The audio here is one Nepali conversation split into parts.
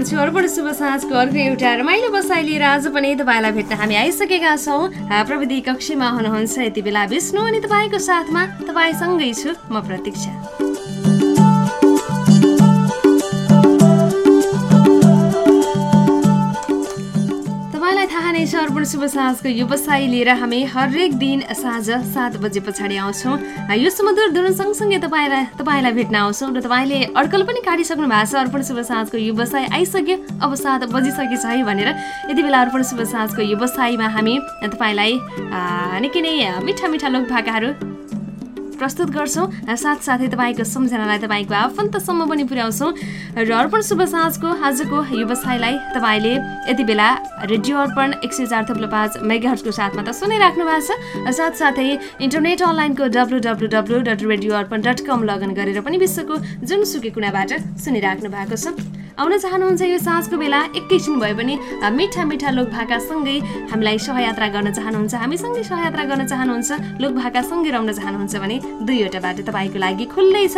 चाहन्छु। अर्पण शुभ साँझको अर्को एउटा रमाइलो बसाइ लिएर आज पनि तपाईँलाई भेट्न हामी आइसकेका छौँ। प्रविधि कक्षीमा हुनुहुन्छ। यति बेला विष्णु अनि तपाईँको साथमा तपाईँसँगै छु। म प्रतीक्षा। अर्पण शुभ साँझको व्यवसाय लिएर हामी हरेक दिन साँझ सात बजे पछाडि आउँछौँ। यो सुमधुर धुन सँगसँगै तपाईँलाई तपाईँलाई भेट्न आउँछौँ र तपाईँले अड्कल पनि काटिसक्नु भएको छ। अर्पण शुभ साँझको व्यवसाय आइसक्यो। अब सात बजिसकेछ है भनेर यति बेला अर्पण शुभ साँझको व्यवसायमा हामी तपाईँलाई निकै नै मिठा मिठा लोक भाकाहरू प्रस्तुत गर्छौँ साथसाथै तपाईँको सम्झनालाई तपाईँको आफन्तसम्म पनि पुर्याउँछौँ। र अर्पण शुभ साँझको आजको व्यवसायलाई तपाईँले यति बेला रेडियो अर्पण एक सय चार थप्लो पाँच मेगाहरूको साथमा त सुनिराख्नु भएको छ साथसाथै इन्टरनेट अनलाइनको W W W dot radio Arpan dot com login गरेर पनि विश्वको जुनसुकै कुनाबाट सुनिराख्नु भएको छ। आउन चाहनुहुन्छ यो साँझको बेला? एकैछिन भए पनि मिठा मिठा लोक भाकासँगै हामीलाई सहयात्रा गर्न चाहनुहुन्छ। हामीसँगै सहयात्रा गर्न चाहनुहुन्छ लोक भाकासँगै रहन चाहनुहुन्छ भने दुईवटा बाटो तपाईँको लागि खुल्लै छ।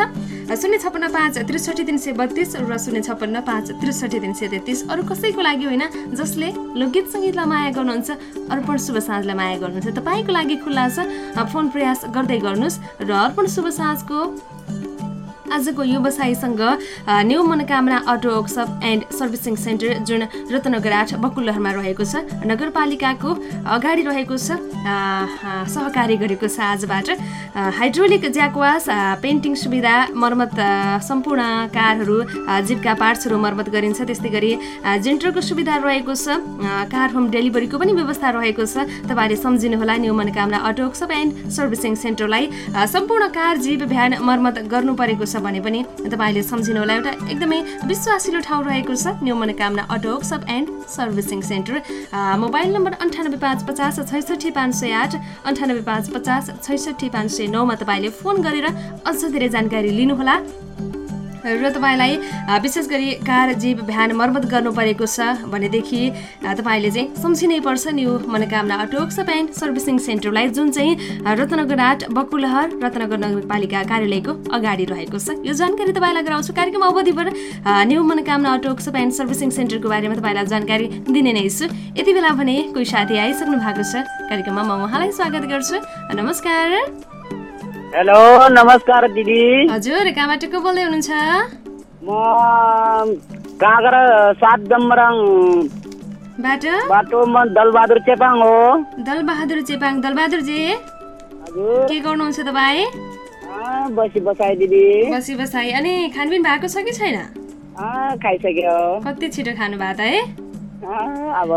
शून्य छप्पन्न पाँच त्रिसठी तिन सय बत्तिस र शून्य छप्पन्न पाँच त्रिसठी तिन सय तेत्तिस। अरू कसैको लागि होइन जसले लोकगीत सङ्गीतलाई माया गर्नुहुन्छ अर्पण शुभ साँझलाई माया गर्नुहुन्छ। तपाईँको लागि खुल्ला छ। फोन प्रयास गर्दै गर्नुहोस् र अर्पण शुभ साँझको आजको व्यवसायीसँग new Manokamana auto workshop and servicing centre जुन रत्नगर आठ बकुलहरमा रहेको छ नगरपालिकाको अगाडि रहेको छ सहकारी गरेको छ आजबाट। हाइड्रोलिक ज्याकवास पेन्टिङ सुविधा मर्मत सम्पूर्ण कारहरू जिपका पार्ट्सहरू मर्मत गरिन्छ। त्यस्तै गरी जेन्टरको सुविधा रहेको छ कार होम डेलिभरीको पनि व्यवस्था रहेको छ। तपाईँले सम्झिनुहोला new Manokamana auto workshop and servicing सेन्टरलाई सम्पूर्ण कार जिप भ्यान मर्मत गर्नु परेको छ। भने पनि तपाईँले सम्झिनु होला एउटा एकदमै विश्वासिलो ठाउँ रहेको छ। New Manokamana auto workshop and servicing centre. Mobile number अन्ठानब्बे पाँच पचास छैसठी पाँच सय आठ अन्ठानब्बे पाँच पचास छैसठी पाँच सय नौमा तपाईँले फोन गरेर अझ धेरै जानकारी लिनुहोला। र तपाईँलाई विशेष गरी कार जीव भ्यान मर्मत गर्नु परेको छ भनेदेखि तपाईँले चाहिँ सम्झिनै पर्छ new Manokamana autos and servicing सेन्टरलाई जुन चाहिँ रत्नगर आठ बकुलहर रत्नगर नगरपालिका कार्यालयको अगाडि रहेको छ। यो जानकारी तपाईँलाई गराउँछु। कार्यक्रम अवधिभर new Manokamana autos and servicing सेन्टरको बारेमा तपाईँलाई जानकारी दिने नै छु। यति बेला भने कोही साथी आइसक्नु भएको छ। कार्यक्रममा म उहाँलाई स्वागत गर्छु। नमस्कार। हेलो नमस्कार दिदी। हजुर कहाँबाट को बोल्दै हुनुहुन्छ? म काँक्रा सात जम्बराङ बाट? बाटो म दलबहादुर चेपाङ हो। दलबहादुर चेपाङ। दलबहादुरजी हजुर। के गर्नुहुन्छ तपाईँ? बसी बसाइ दिदी। बसी बसाइ अनि खानपिन भएको छ कि छैन? खाइसक्यो। कति छिटो खानु भएको त है? अब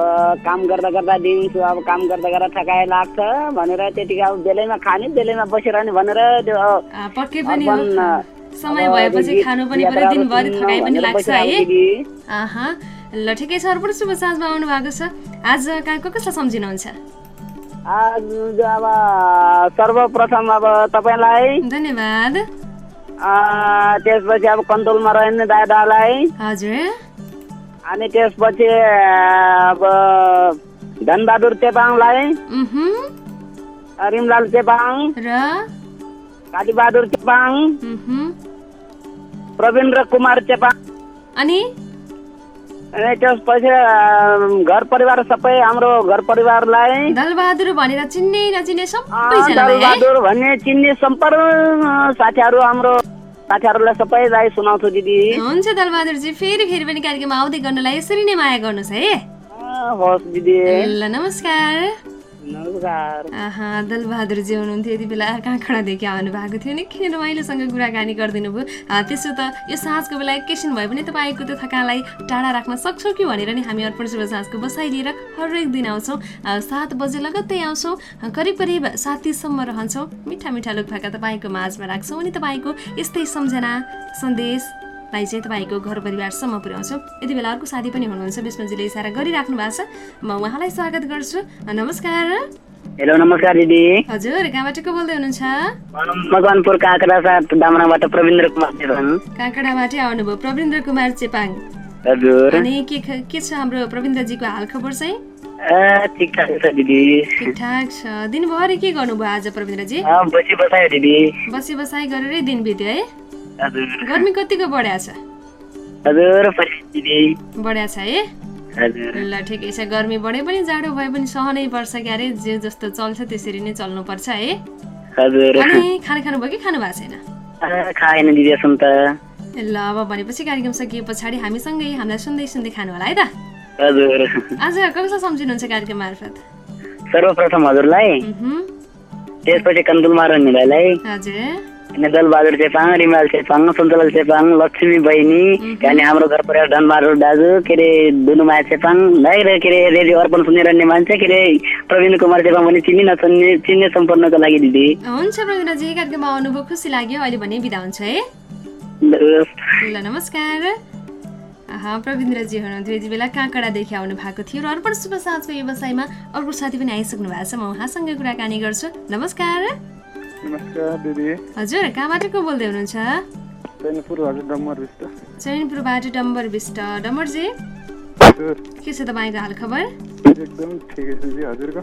काम गर्दा गर्दा दिन्छु अब काम गर्दा गर्दा थकाइ लाग्छ भनेर त्यतिकै अब बेलैमा खाने बेलैमा बसिरहने भनेर त्यो पक्कै पनि समय भएपछि खानु पनि पर्यो दिनभरि थकाइ पनि लाग्छ है। ल ठिकै छ अर्पण शुभ साँझमा आउनु भएको छ। आज कहाँ को कसलाई सम्झिनुहुन्छ? आज अब सर्वप्रथम अब तपाईँलाई धन्यवाद। त्यसपछि अब कन्ट्रोलमा रहने दादालाई हजुर। अनि त्यसपछि अब धनबहादुर चेपाङलाई रिमलाल चेपाङ र? कालीबहादुर चेपाङ प्रवीन्द्र कुमार चेपाङ अनि? त्यसपछि घर परिवार सबै हाम्रो घर परिवारलाई दलबहादुर भनेर चिन्ने नचिन्ने दलबहादुर भन्ने चिन्ने सम्पूर्ण साथीहरू हाम्रो साथीहरूलाई सबैलाई सुनाउँछु दिदी। हुन्छ दलबहादुरजी फेरि फेरि पनि कार्यक्रम आउँदै गर्नलाई यसरी नै माया गर्नुहोस् है। हस् दिदी। ल नमस्कार। दलबहादुरजी हुनुहुन्थ्यो यति बेला काँक्रादेखि आउनु भएको थियो निकै रमाइलोसँग कुराकानी गरिदिनु भयो? त्यसो त यो साँझको बेला एकैछिन भए पनि तपाईँको त्यो थकालाई टाढा राख्न सक्छौँ कि भनेर नि हामी अर्पण शुभ साँझको बसाइलिएर हरेक दिन आउँछौँ। सात बजे लगत्तै आउँछौँ। करिब करिब साथीसम्म रहन्छौँ। मिठा मिठा लुक भाका तपाईँको माझमा राख्छौँ अनि तपाईँको यस्तै सम्झना सन्देश लाई चाहिँ तपाईँको घर परिवारसम्म पुर्याउँछौँ। यति बेला अर्को साथी पनि हुनुहुन्छ विष्णुजीले इसारा गरिराख्नु भएको छ। म उहाँलाई स्वागत गर्छु। नमस्कार। हेलो नमस्कार दिदी। हजुर कहाँबाट को बोल्दै हुनुहुन्छ? मकवानपुर काँक्रा दामराबाट प्रविन्द्र कुमार काँक्राबाटै आउनुभयो प्रविन्द्र कुमार चेपाङ। हजुर। अनि के के छ हाम्रो प्रविन्द्रजीको हाल खबर चाहिँ? ठिकठाक छ दिदी। ठिकठाक छ। दिनभरि के गर्नुभयो आज प्रविन्द्रजी? बसी बसायो दिदी। बसी बसाइ गरेरै दिन बित्यो है? गर्मी कतिको बढ्या छ बढिया छ है ल ठिकै छ गर्मी बढे पनि जाडो भए पनि सहनै पर्छ क्यारे जे जस्तो चल्छ त्यसरी नै चल्नुपर्छ है। अनि खाना खानुभयो कि खानु भएको छैन ल अब भनेपछि कार्यक्रम सकिए पछाडि हामीसँगै हामीलाई सुन्दै सुन्दै खानु होला है त हजुर आज कसलाई सम्झिनुहुन्छ कार्यक्रम मार्फत। सर्वप्रथम हजुरलाई त्यसपछि कन्दुल मारुनीलाई हजुर दलबहादुर चेपाङ रिमाल चेपाङ सन्तलाल चेपाङ लक्ष्मी बहिनी अनि हाम्रो घर परिवार धनबहादुर दाजु के अरे दुनुमाया चेपाङलाई र के अरे रेडियो अर्पण सुनिरहने मान्छे के अरे प्रवीण कुमार चेपाङ पनि चिन्ने नचिन्ने चिन्ने सम्पर्कको लागि दिदी। हुन्छ प्रवीणजी कार्यक्रममा आउनुभयो खुसी लाग्यो अहिले भने बिदा हुन्छ है। ल नमस्कार। प्रवीन्द्रजी हुनुहुन्थ्यो यति बेला काँकडादेखि आउनु भएको थियो र अर्पण शुभ साँझको व्यवसायमा अर्को साथी पनि आइसक्नु भएको छ म उहाँसँग कुराकानी गर्छु। नमस्कार। नमस्कार दिदी। हजुर कहाँबाट को बोल्दै हुनुहुन्छ? चैनपुरबाट डम्बर विष्ट डम्बरजी? के छ तपाईँको हाल खबर एकदम ठिकै छ दिदी हजुरको?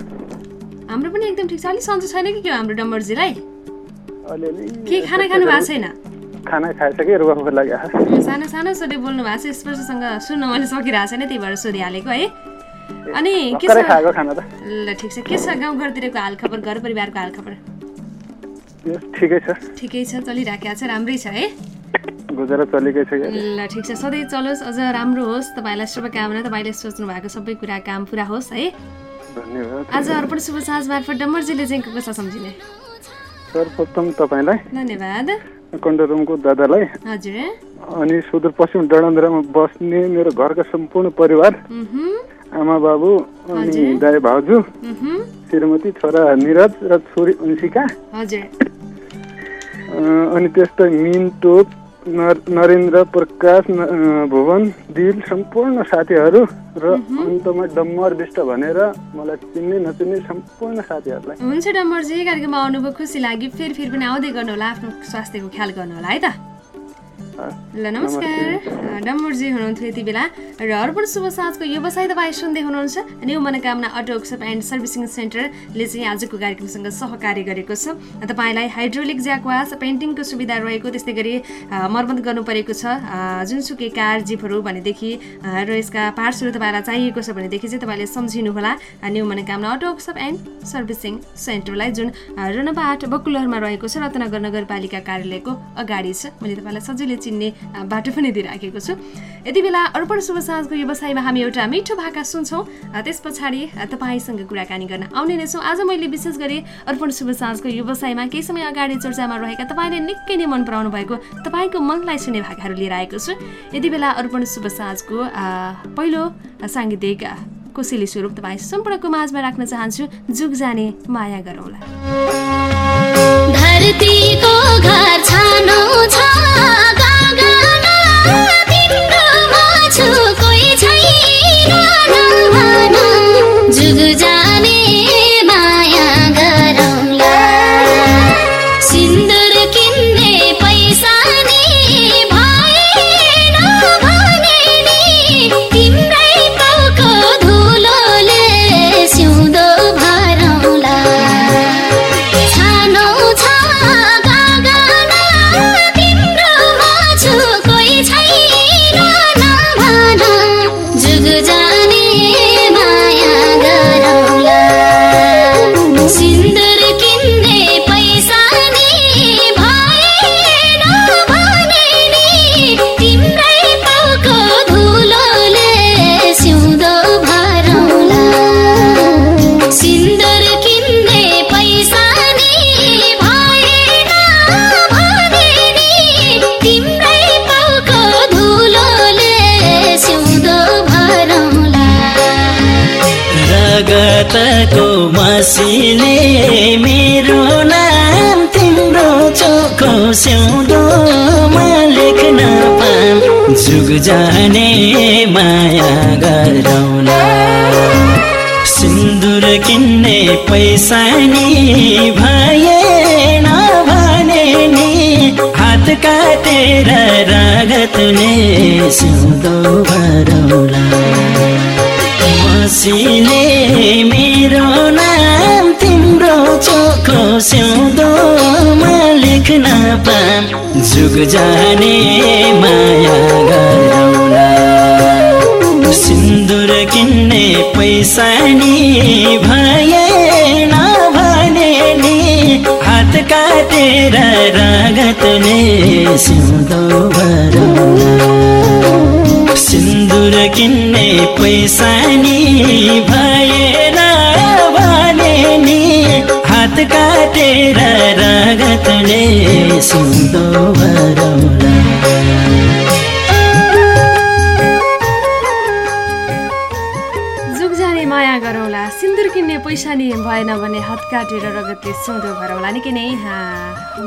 हाम्रो पनि एकदम ठिक छ। अलिक सन्चो छैन कि के हाम्रो डम्बरजीलाई? के खाना खानु भएको छैन? खाना खाइसकेँ रुवाको लागि सानो सानो सोधे बोल्नु भएको छ। स्पर्शसँग सुन्न मैले सकिरहेको छैन त्यही भएर सोधिहालेको है। अनि के छ? ल ठिक छ। के छ गाउँघरतिरको हालखबर घर परिवारको हालखबर? यो ठिकै छ। ठिकै छ चलिराखेको छ राम्रै छ है? गुजारा चलेकै छ ल ठिक छ। सधैँ चलोस् अझ राम्रो होस्। तपाईँलाई शुभकामना तपाईँले सोच्नु भएको सबै कुरा काम पुरा होस् है? आज अर्पण शुभ साँझ मार्फत डम्बरजीले चाहिँ कसलाई सम्झिने? सर्वप्रथम तपाईँलाई धन्यवाद। कन्ट्रोल दादालाई हजुर। अनि सुदूरपश्चिम डडन्द्रामा बस्ने मेरो घरका सम्पूर्ण परिवार आमा बाबु अनि। दाई भाउजू श्रीमती छोरा निरज र छोरी अंशिका हजुर। अनि त्यस्तै मिन्टो नर- नरेन्द्र प्रकाश भुवन दिल सम्पूर्ण साथीहरू र अन्तमा डम्बर विष्ट भनेर मलाई चिन्ने नचिन्ने सम्पूर्ण साथीहरूलाई। हुन्छ डम्बरजी कार्यक्रममा आउनुभयो खुसी लाग्यो। फेरि फेरि पनि आउँदै गर्नु होला आफ्नो स्वास्थ्यको ख्याल गर्नु होला है त? ल नमस्कार। डम्बरजी हुनुहुन्थ्यो यति बेला। र अर्पण शुभ साँझको व्यवसाय तपाईँ सुन्दै हुनुहुन्छ। New Manokamana auto workshop and servicing सेन्टरले चाहिँ आजको कार्यक्रमसँग सहकार्य गरेको छ। तपाईँलाई हाइड्रोलिक ज्याकवास पेन्टिङको सुविधा रहेको त्यस्तै गरी मर्मत गर्नु परेको छ जुनसुकै कार जिपहरू भनेदेखि र यसका पार्ट्सहरू तपाईँलाई चाहिएको छ भनेदेखि चाहिँ तपाईँले सम्झिनुहोला। New Manokamana auto workshop and servicing सेन्टरलाई जुन अ, रनबाट बकुलहरमा रहेको छ रत्नगर नगरपालिका कार्यालयको अगाडि छ। मैले तपाईँलाई सजिलै चिन्ने बाटो पनि दिइराखेको छु। यति बेला अर्पण शुभ साँझको व्यवसायमा हामी एउटा मिठो भाका सुन्छौँ। त्यस पछाडि तपाईँसँग कुराकानी गर्न आउने नै छौँ। आज मैले विशेष गरी अर्पण शुभ साँझको व्यवसायमा केही समय अगाडि चर्चामा रहेका तपाईँले निकै नै मन पराउनु भएको तपाईँको मनलाई सुने भाकाहरू लिएर आएको छु। यति बेला अर्पण शुभ साँझको पहिलो साङ्गीतिक कोसेली स्वरूप तपाईँ सम्पूर्णको माझमा राख्न चाहन्छु। जुग जाने माया गरौँला। धरतीको घर छानो छ। जुग जाने सिउँदोमा लेख्न पाम जुग जाने माया गरौँला सिन्दुर किन्ने पैसा नि भएन भने नि हात काटेर रगतले सिउँदो भरौँला मसीले देख्न जुग जाने माया गरौला सिन्दुर किन्ने पैसा नि भए नभने नि। हात काटेर रगतले सिउँदो भरौला सिन्दुर किन्ने पैसा नि भए भने नि। हात काटेर रगतले सिउँदो भरौला सिन्दुर किन्ने पैसा नि भएन भने हात काटेर रगतले सुँदो भरौँला निकै नै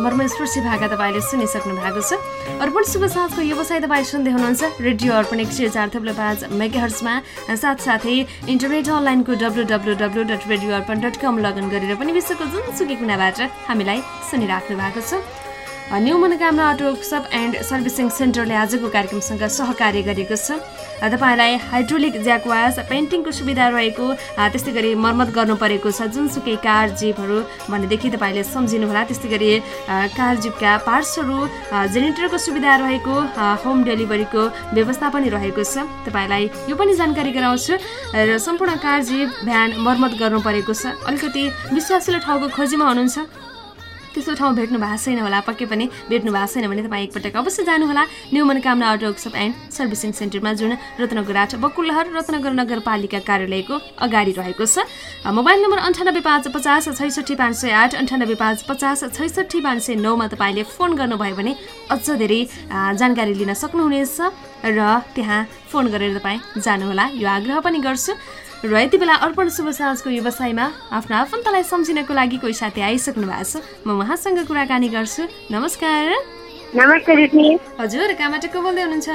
मर्मस्पर्शी भाका तपाईँले सुनिसक्नु भएको छ। अर्पण शुभ साँझको व्यवसाय तपाईँ सुन्दै हुनुहुन्छ रेडियो अर्पण एक सय चार थप्लो पाँच मेगाहर्समा साथसाथै इन्टरनेट अनलाइनको W W W dot radio Arpan dot com log in गरेर पनि विश्वको जुनसुकै कुनाबाट हामीलाई सुनिराख्नु भएको छ। New Manokamana auto workshop and servicing सेन्टरले आजको कार्यक्रमसँग सहकार्य गरेको छ। तपाईँलाई हाइड्रोलिक ज्याकवास पेन्टिङको सुविधा रहेको त्यस्तै गरी मर्मत गर्नु परेको छ। जुनसुकै कार जिपहरू भनेदेखि तपाईँले सम्झिनुहोला। त्यस्तै गरी कार जिपका पार्ट्सहरू जेनेरेटरको सुविधा रहेको होम डेलिभरीको व्यवस्था पनि रहेको छ। तपाईँलाई यो पनि जानकारी गराउँछु। र सम्पूर्ण कार जिप भ्यान मर्मत गर्नु परेको छ। अलिकति विश्वासिलो ठाउँको खोजीमा हुनुहुन्छ। त्यस्तो ठाउँ भेट्नु भएको छैन होला पक्कै पनि भेट्नु भएको छैन भने तपाईँ एकपटक अवश्य जानुहोला। New Manokamana auto workshop and servicing सेन्टरमा जुन रत्नगर आठ बकुलहर रत्नगर नगरपालिका कार्यालयको अगाडि रहेको छ। मोबाइल नम्बर अन्ठानब्बे पाँच पचास छैसठी पाँच सय आठ अन्ठानब्बे पाँच पचास छैसठी पाँच सय नौमा तपाईँले फोन गर्नुभयो भने अझ धेरै जानकारी लिन सक्नुहुनेछ र त्यहाँ फोन गरेर तपाईँ जानुहोला। यो आग्रह पनि गर्छु। र यति बेला अर्पण शुभ साँझको व्यवसायमा आफ्नो आफन्तलाई सम्झिनको लागि कोही साथी आइसक्नु भएको छ। म उहाँसँग कुराकानी गर्छु। नमस्कार। नमस्ते हजुर कहाँबाट को बोल्दै हुनुहुन्छ?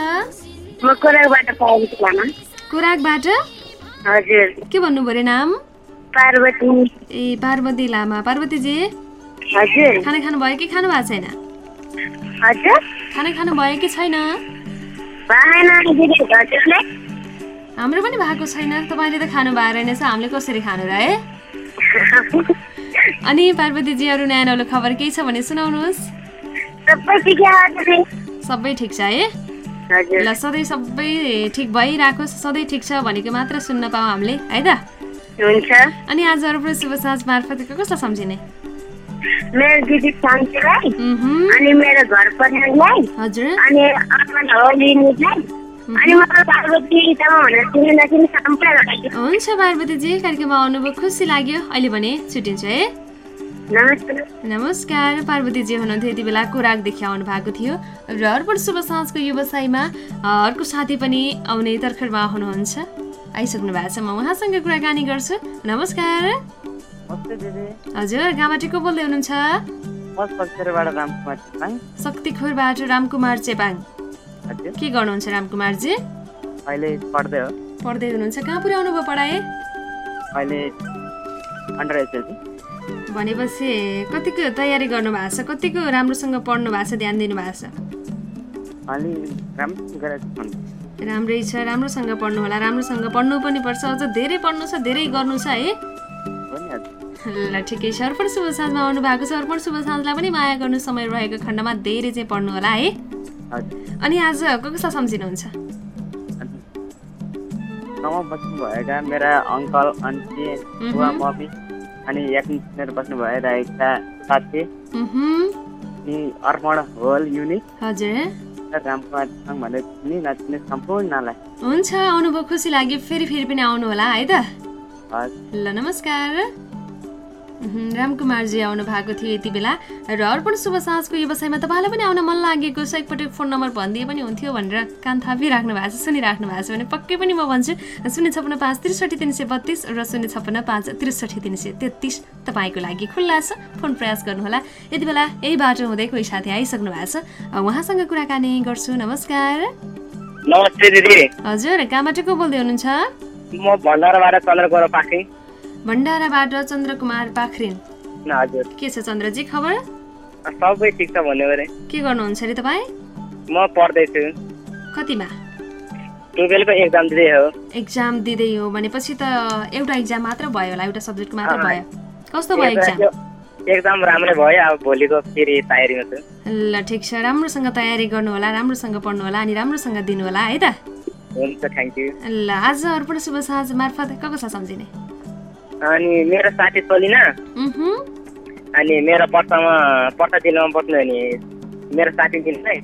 कोराकबाट हजुर। के भन्नुभयो अरे नाम? पार्वती। ए पार्वती लामा। पार्वतीजी हजुर। खाना खानुभयो कि खानु भएको छैन? हजुर। खाना खानुभयो कि छैन? हाम्रो पनि भएको छैन। तपाईँले त खानु भएको रहेनछ हामीले कसरी खानु र है अनि पार्वतीजी अरू नयाँ नौलो खबर केही छ भने सुनाउनुहोस्। सबै ठिकै छ दिदी सबै ठिक छ है ल सधैँ सबै ठिक भइराखोस् सधैँ ठिक छ भनेको मात्र सुन्न पाऊँ हामीले है त? हुन्छ। अनि आज अरू शुभ साँझ मार्फत कसलाई सम्झिने? मेरो दिदी अनि मेरो घर परिवारलाई। हजुर। अनि हुन्छ पार्वतीजी कार्यक्रममा आउनुभयो खुसी लाग्यो। अहिले भने छुट्टिन्छ है? नमस्ते नमस्कार पार्वतीजी हुनुहुन्थ्यो यति बेला कोराकदेखि आउनु भएको थियो। र अर्पण शुभ साँझको व्यवसायमा अर्को साथी पनि आउने तर्खरमा हुनुहुन्छ। आइसक्नु भएको छ म उहाँसँग कुराकानी गर्छु। नमस्कार। हजुर कहाँबाट को बोल्दै हुनुहुन्छ? शक्तिखोरबाट रामकुमार चेपाङ। के गर्नुहुन्छ रामकुमारजी? अहिले पढ्दै हो। पढ्दै हुनुहुन्छ। कहाँ पुर्याउनु भयो पढाइ? अहिले अन्डर एचएलसी भनेपछि कतिको तयारी गर्नु भएको छ? कतिको राम्रोसँग पढ्नु भएको छ? ध्यान दिनु भएको छ? राम्रो छु। राम्रोसँग पढ्नु होला। राम्रोसँग पढ्नु पनि पर्छ। अझ धेरै पढ्नु छ धेरै गर्नु छ है। ल ठिकै छ। अर्पण शुभ साँझमा आउनु भएको छ। अर्पण शुभ साँझलाई पनि माया गर्नु समय रहेको खण्डमा धेरै चाहिँ पढ्नु होला है। अनि आज को कसलाई सम्झिनुहुन्छ बस्नुभएका मेरा अङ्कल आन्टी बुवा मम्मी अनि एकनिर बस्नु भइरहेका साथी। अनि अर्पण होल युनिट। हजुर। हुन्छ आउनुभयो खुसी लाग्यो फेरि फेरि पनि आउनु होला है त? ल नमस्कार। रामकुमारजी आउनु भएको थियो यति बेला। र अर्पण शुभ साँझको व्यवसायमा तपाईँलाई पनि आउन मन लागेको छ। एकपटक फोन नम्बर भनिदिए पनि हुन्थ्यो भनेर कान थापिराख्नु भएको छ सुनिराख्नु भएको छ भने पक्कै पनि म भन्छु। शून्य छप्पन्न पाँच त्रिसठी तिन सय बत्तिस र शून्य छप्पन्न पाँच त्रिसठी तिन सय तेत्तिस तपाईँको लागि खुल्ला छ। फोन प्रयास गर्नुहोला। यति बेला यही बाटो हुँदै कोही साथी आइसक्नु भएको छ। उहाँसँग कुराकानी गर्छु। नमस्कार। नमस्ते दिदी। हजुर कहाँबाट को बोल्दै हुनुहुन्छ? म भण्डाराबाट चन्द्रकोर पाखेँ। भण्डाराबाट चन्द्रकुमार पाखरिन। के छ चन्द्रजी खबर? सबै ठिक छ अरे के गर्नुहुन्छ अरे तपाईँ? म पढ्दैछु। कतिमा? टुवेल्भको एक्जाम दिँदै हो। एक्जाम दिँदै हो भनेपछि त एउटा एक्जाम मात्र भयो होला एउटा सब्जेक्ट मात्र भयो। कस्तो भयो एक्जाम एक्जाम राम्रै भयो अब भोलिको फेरि तयारीमा छु। ल ठिक छ। राम्रोसँग तयारी गर्नु होला राम्रोसँग पढ्नु होला अनि राम्रोसँग दिनु होला है त? हुन्छ थ्याङ्क यू ल आज अर्पण शुभ साँझ मार्फत कसलाई सम्झिने? अनि मेरो साथी सोलिना। अनि मेरो पर्सामा पर्सा जिल्लामा बस्ने अनि मेरो साथी दिनलाई।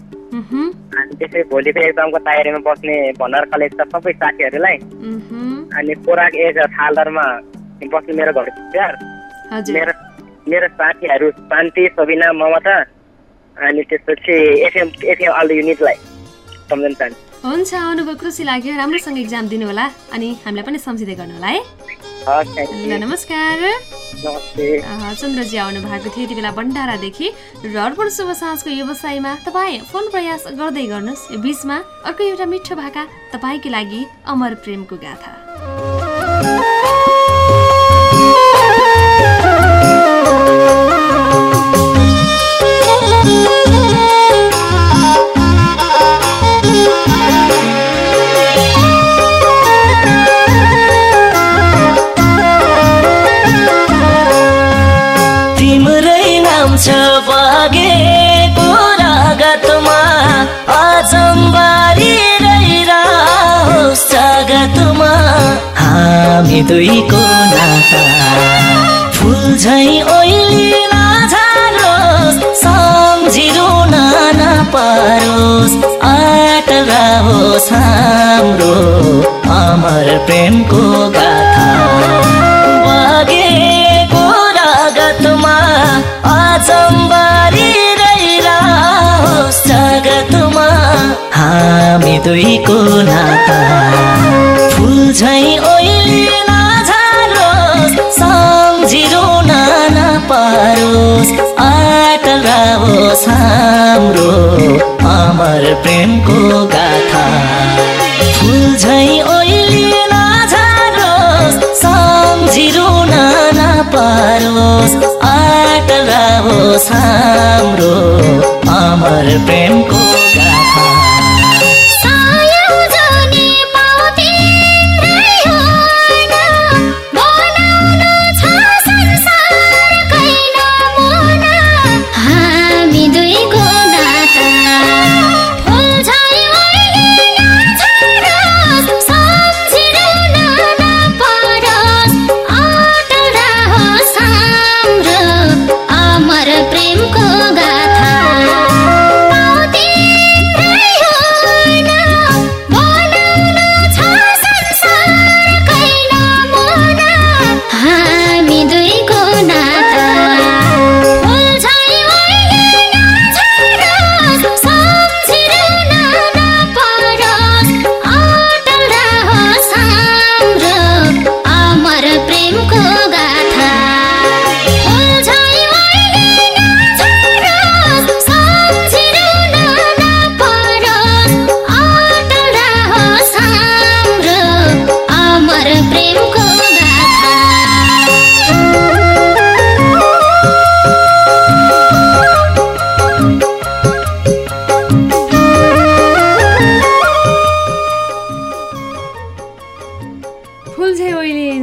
अनि त्यसै भोलिको एक्जामको तयारीमा बस्ने भण्डार कलेजका सबै साथीहरूलाई। अनि कोराक एज थालदरमा बस्ने मेरो घर मेरो मेरो साथीहरू शान्ति सबिना ममता अनि त्यसपछि एफएम एफएम अल युनिटलाई सम्झन चाहन्छु। हुन्छ आउनुभयो खुसी लाग्यो राम्रोसँग इक्जाम दिनु होला अनि हामीलाई पनि सम्झिँदै गर्नु होला है ल नमस्कार। चन्द्रजी आउनु भएको थियो यति बेला भण्डारादेखि र अर्पण शुभ साँझको व्यवसायमा तपाईँ फोन प्रयास गर्दै गर्नुहोस् बिचमा अर्को एउटा मिठो भाका तपाईँको लागि अमर प्रेमको गाथा। जगतमा हामी दुईको नाता फुल झै ओइलिन झारोस् सम्झिरुन नपरोस् अटल रहोस् हाम्रो अमर प्रेमको गाथा। बगेको रगतमा अचम्बारी हामी दुईको नाता। फुल झै ओइलिन झारोस् सम्झिरुन नपरोस् अटल रहोस् हाम्रो अमर प्रेमको गाथा। फुल झै ओइलिन झारोस् सम्झिरुन नपरोस् अटल रहोस् हाम्रो अमर प्रेमको गाथा।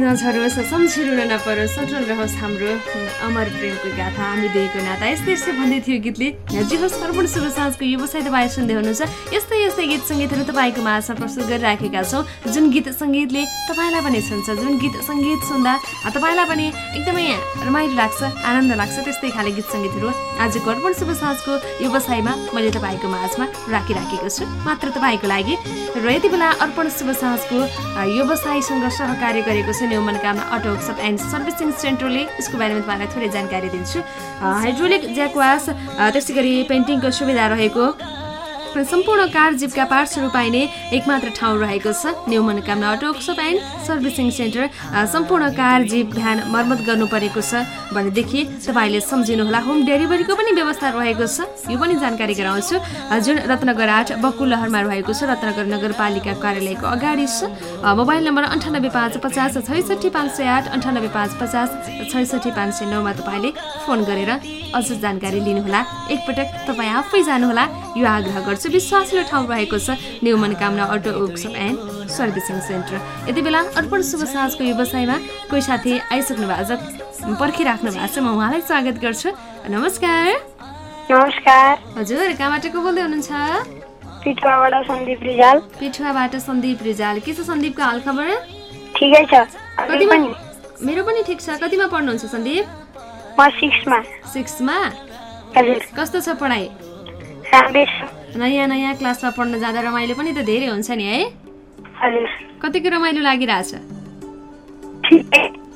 नझरोस् सम्झिरुन नपरोस् सटल रहोस् हाम्रो अमर प्रेमको गाथा हामी दुईको नाता। यस्तै यस्तै भन्दै थियो गीतले। जे होस् अर्पण शुभ साँझको व्यवसाय तपाईँ सुन्दै हुनुहुन्छ। यस्तै यस्तै गीत सङ्गीतहरू तपाईँको माझमा प्रस्तुत गरिराखेका छौँ। जुन गीत सङ्गीतले तपाईँलाई पनि सुन्छ जुन गीत सङ्गीत सुन्दा तपाईँलाई पनि एकदमै रमाइलो लाग्छ आनन्द लाग्छ त्यस्तै खाले गीत सङ्गीतहरू आजको अर्पण शुभ साँझको व्यवसायमा मैले तपाईँको माझमा राखिराखेको छु। मात्र तपाईँको लागि र यति बेला अर्पण शुभ साँझको व्यवसायसँग सहकार्य गरेको छ new Manokamana auto workshop and servicing सेन्टरले। यसको बारेमा तपाईँलाई थोरै जानकारी दिन्छु। हाइड्रोलिक ज्याकवास त्यसै गरी पेन्टिङको सुविधा रहेको। सम्पूर्ण कार जिपका पार्ट्सहरू पाइने एकमात्र ठाउँ रहेको छ। New Manokamana auto workshop and servicing centre सम्पूर्ण कार जिप भ्यान मर्मत गर्नु परेको छ भनेदेखि तपाईँले सम्झिनुहोला होम डेलिभरीको पनि व्यवस्था रहेको छ। यो पनि जानकारी गराउँछु। जुन रत्नगर आठ बकुलहरमा रहेको छ रत्नगर नगरपालिका कार्यालयको अगाडि छ। मोबाइल नम्बर अन्ठानब्बे पाँच पचास छैसठी पाँच सय आठ अन्ठानब्बे पाँच पचास छैसठी पाँच सय नौमा तपाईँले फोन गरेर अझ जानकारी लिनुहोला। एकपटक तपाईँ आफै जानुहोला। यो आग्रह गर्छु। विश्वासिलो ठाउँ रहेको छ new Manokamana auto workshop and servicing centre. यति बेला अर्पण शुभ साँझको व्यवसायमा कोही साथी आइसक्नु भएको छ पर्खिराख्नु भएको छ म उहाँलाई स्वागत गर्छु। नमस्कार। नमस्कार। हजुर कहाँबाट को बोल्दै हुनुहुन्छ? पिठुवाबाट सन्दीप रिजाल। पिठुवाबाट सन्दीप रिजाल। के छ सन्दीपको हालखबर ठिकै छ। कतिमा मेरो पनि ठिक छ। कतिमा पढ्नुहुन्छ सन्दीप? म सिक्समा। सिक्समा? हजुर। कस्तो छ पढाइ? नयाँ नयाँ क्लासमा पढ्न जाँदा रमाइलो पनि त धेरै हुन्छ नि है? कतिको रमाइलो लागिरहेछ?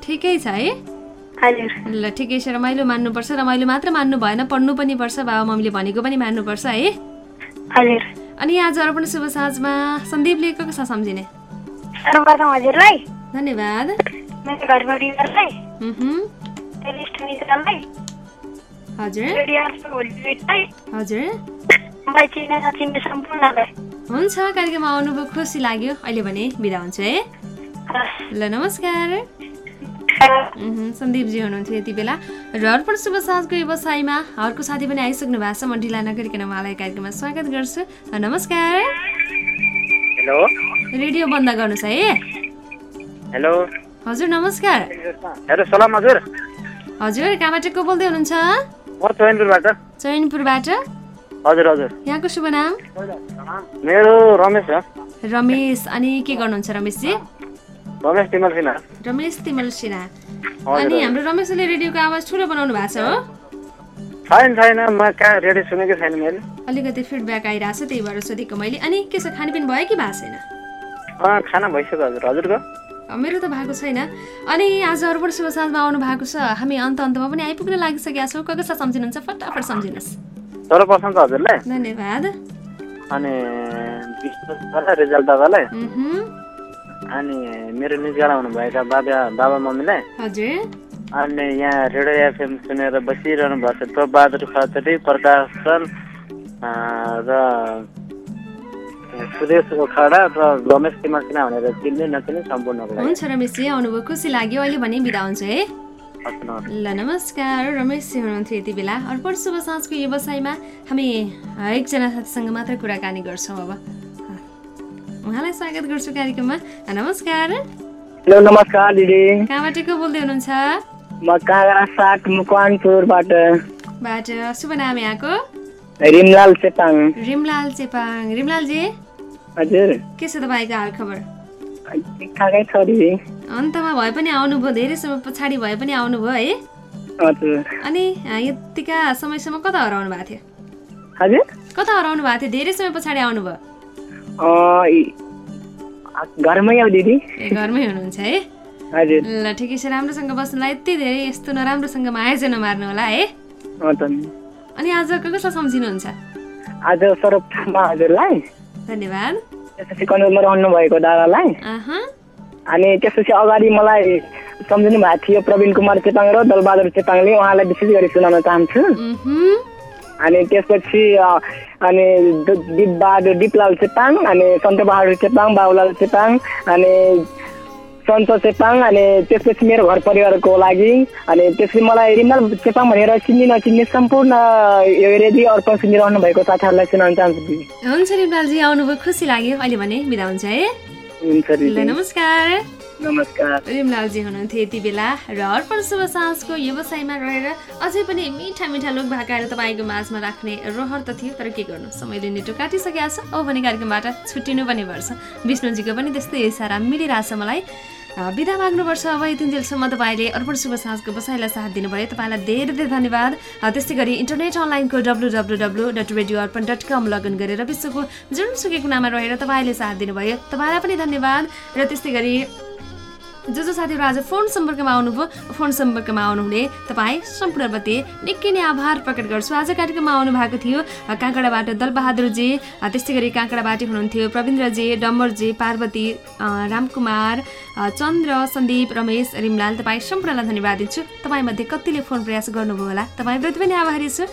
ठिकै। छ है? ल ठिकै छ। रमाइलो मान्नुपर्छ। रमाइलो मात्र मान्नु भएन पढ्नु पनि पर्छ बाबा मम्मीले भनेको पनि मान्नुपर्छ है? अनि आज अर्पण शुभ साँझमा सन्दीपले को कसलाई सम्झिने? धन्यवाद। हुन्छ कार्यक्रममा आउनुभयो खुसी लाग्यो। अहिले भने बिदा हुन्छ है। ल नमस्कार। सन्दीपजी हुनुहुन्थ्यो यति बेला। र अर्पण शुभ साँझको व्यवसायमा अर्को साथी पनि आइसक्नु भएको छ म ढिला नगरिकन उहाँलाई कार्यक्रममा स्वागत गर्छु। नमस्कार। हेलो। रेडियो बन्द गर्नुहोस् है। हेलो। हजुर नमस्कार। हेलो सलाम हजुर। हजुर कहाँबाट को बोल्दै हुनुहुन्छ? चैनपुरबाट। हजुर हजुर। यहाँको शुभ नाम? मेरो रमेश हो रमेश अनि के गर्नुहुन्छ रमेशजी? रमेश तिमल सिन्हा। रमेश तिमल सिन्हा। अनि। हाम्रो रमेशले रेडियोको आवाज ठुलो बनाउनु भएको छ हो? छैन छैन म कहाँ रेडियो सुनेको छैन मैले। अलिकति फिडब्याक आइरहेको छ त्यही भएर सोधेको मैले। अनि के छ खानपिन भयो कि भएको छैन? खाना भइसक्यो हजुर। हजुरको? मेरो त भएको छैन। अनि आज अर्पण शुभ साँझमा आउनु भएको छ। हामी अन्त अन्तमा पनि आइपुग्न लागिसकेका छौँ। को कसलाई सम्झिनुहुन्छ? फटाफट सम्झिनुहोस्। सर्वप्रथम त हजुरलाई धन्यवाद। अनि रिजल्ट दादालाई अनि मेरो निजगाडा हुनुभएका बाबा बाबा मम्मीलाई हजुर। अनि यहाँ रेडियो एफएम सुनेर बसिरहनु भएको छ। बहादुर खत्री प्रकाश सर अँ, र सुरेश ओखडा र रमेश सिन्हा भनेर चिन्ने नचिन्ने सम्पूर्णको लागि हुन्छ रमेशजी आउनुभयो खुसी लाग्यो अहिले भने बिदा हुन्छ है। ल नमस्कार रमेशजी हुनुहुन्थ्यो यति बेला। अर्पण शुभ साँझको व्यवसायमा हामी एकजना साथीसँग मात्र कुराकानी गर्छौँ अब। उहाँलाई स्वागत गर्छु कार्यक्रममा। नमस्कार। हेलो नमस्कार दिदी। कहाँबाट को बोल्दै हुनुहुन्छ? म काँगडा साट मकवानपुरबाट। बाट शुभ नाम यहाँको? रिमलाल चेपाङ। रिमलाल चेपाङ। रिमलालजी? हजुर। के छ तपाईँको छ दिदी। अन्तमा भए पनि आउनुभयो धेरै समय पछाडि भए पनि आउनुभयो है। अनि यतिका समयसम्म कता हराउनु भएको थियो? हजुर। कता हराउनु भएको थियो? धेरै समय पछाडि आउनुभयो। घरमै हो दिदी। घरमै हुनुहुन्छ है। हजुर। ल ठिकै छ राम्रोसँग बस्नुलाई यति धेरै यस्तो नराम्रोसँग माया नमार्नु होला है। अनि आज कसलाई सम्झिनुहुन्छ? आज सर्वप्रथममा हजुरलाई। धन्यवाद। त्यसपछि कन्ट्रोलमा रहनु भएको दादालाई। अह। अनि त्यसपछि अगाडि मलाई सम्झिनु भएको थियो प्रवीण कुमार चेपाङ र दलबहादुर चेपाङले उहाँलाई विशेष गरी सुनाउन चाहन्छु। अनि त्यसपछि अनि दिपबहादुर दिपलाल चेपाङ अनि सन्तबहादुर चेपाङ बाबुलाल चेपाङ अनि सन्त चेपाङ अनि त्यसपछि मेरो घर परिवारको लागि अनि त्यसपछि मलाई रिमल चेपाङ भनेर चिन्ने नचिन्ने सम्पूर्ण यो रेडियो अर्पण सुनिरहनु भएको साथीहरूलाई सुनाउन चाहन्छु दिदी। हुन्छ रिमलालजी आउनुभयो खुसी लाग्यो अहिले भने बिदा हुन्छ है। हुन्छ नमस्कार। नमस्कार। रिमलालजी हुनुहुन्थ्यो यति बेला र अर्पण शुभ साँझको व्यवसायमा रहेर अझै पनि मिठा मिठा लोक भाकाहरू तपाईँको माझमा राख्ने रहर त थियो तर के गर्नु? समयले नेटो काटिसकेको छ। अब भने कार्यक्रमबाट छुट्टिनु पनि पर्छ विष्णुजीको पनि त्यस्तै इसारा मिलिरहेछ मलाई। बिदा माग्नुपर्छ। अब यतिन्जेलसम्म तपाईँले अर्पण शुभ साँझको बसाइलाई साथ दिनुभयो। तपाईँलाई धेरै धेरै धन्यवाद। त्यस्तै गरी इन्टरनेट अनलाइनको W W W dot radio Arpan dot com login गरेर विश्वको जुनसुकै कुनामा रहेर तपाईँले साथ दिनुभयो। तपाईँलाई पनि धन्यवाद। र त्यस्तै गरी जो जो साथीहरू आज फोन सम्पर्कमा आउनुभयो फोन सम्पर्कमा आउनुहुने तपाईँ सम्पूर्णप्रति निकै नै आभार प्रकट गर्छु। आज कार्यक्रममा आउनु भएको थियो काँक्राबाट दलबहादुरजी त्यस्तै गरी काँक्राबाट हुनुहुन्थ्यो प्रवीन्द्रजी डम्बरजी पार्वती रामकुमार चन्द्र सन्दीप रमेश रिमलाल तपाईँ सम्पूर्णलाई धन्यवाद दिन्छु। तपाईँमध्ये कतिले फोन प्रयास गर्नुभयो होला तपाईँप्रति पनि आभारी छु।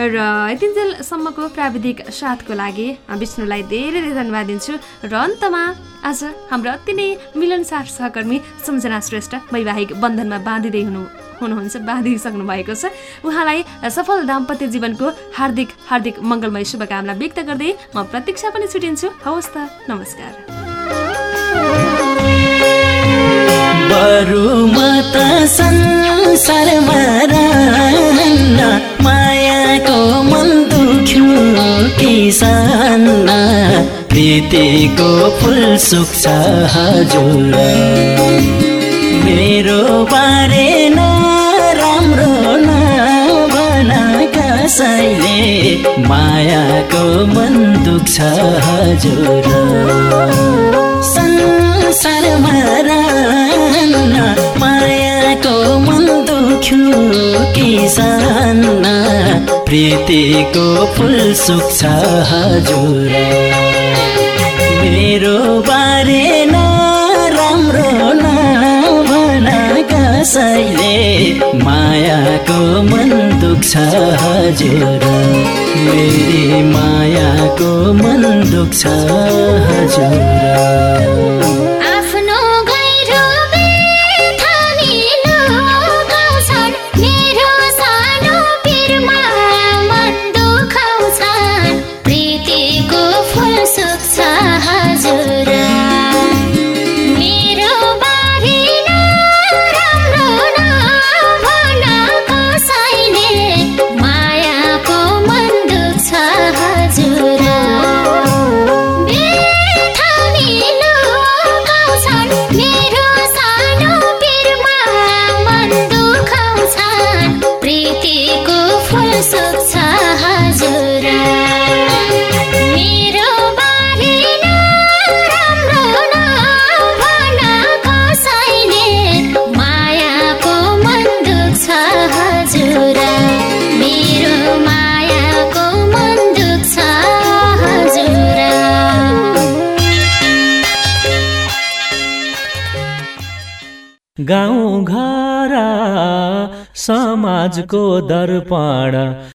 र यतिन्जेलसम्मको प्राविधिक साथको लागि विष्णुलाई धेरै धेरै धन्यवाद दिन्छु। र अन्तमा आज हाम्रो अति नै मिलनसार सहकर्मी सम्झना श्रेष्ठ वैवाहिक बन्धनमा बाँधिँदै हुनु हुनुहुन्छ बाँधिसक्नु भएको छ। उहाँलाई सफल दाम्पत्य जीवनको हार्दिक हार्दिक मङ्गलमय शुभकामना व्यक्त गर्दै म प्रतीक्षा पनि छुटिन्छु। हवस् त नमस्कार। बरु म त संसारमा मायाको मन दुख्यो किसान प्रीतिको फुल सुक्छ हजुर मेरो बारे राम्रो नभन कसैले मायाको मन दुख्छ हजुर संसारमा मायाको मन दुख्यो किसान प्रीतिको फुल सुक्छ हजुर। मेरो बारे राम्रो नभन कसैले मायाको मन दुख्छ हजुर। मेरी मायाको मन दुख्छ हजुर। को दर्पण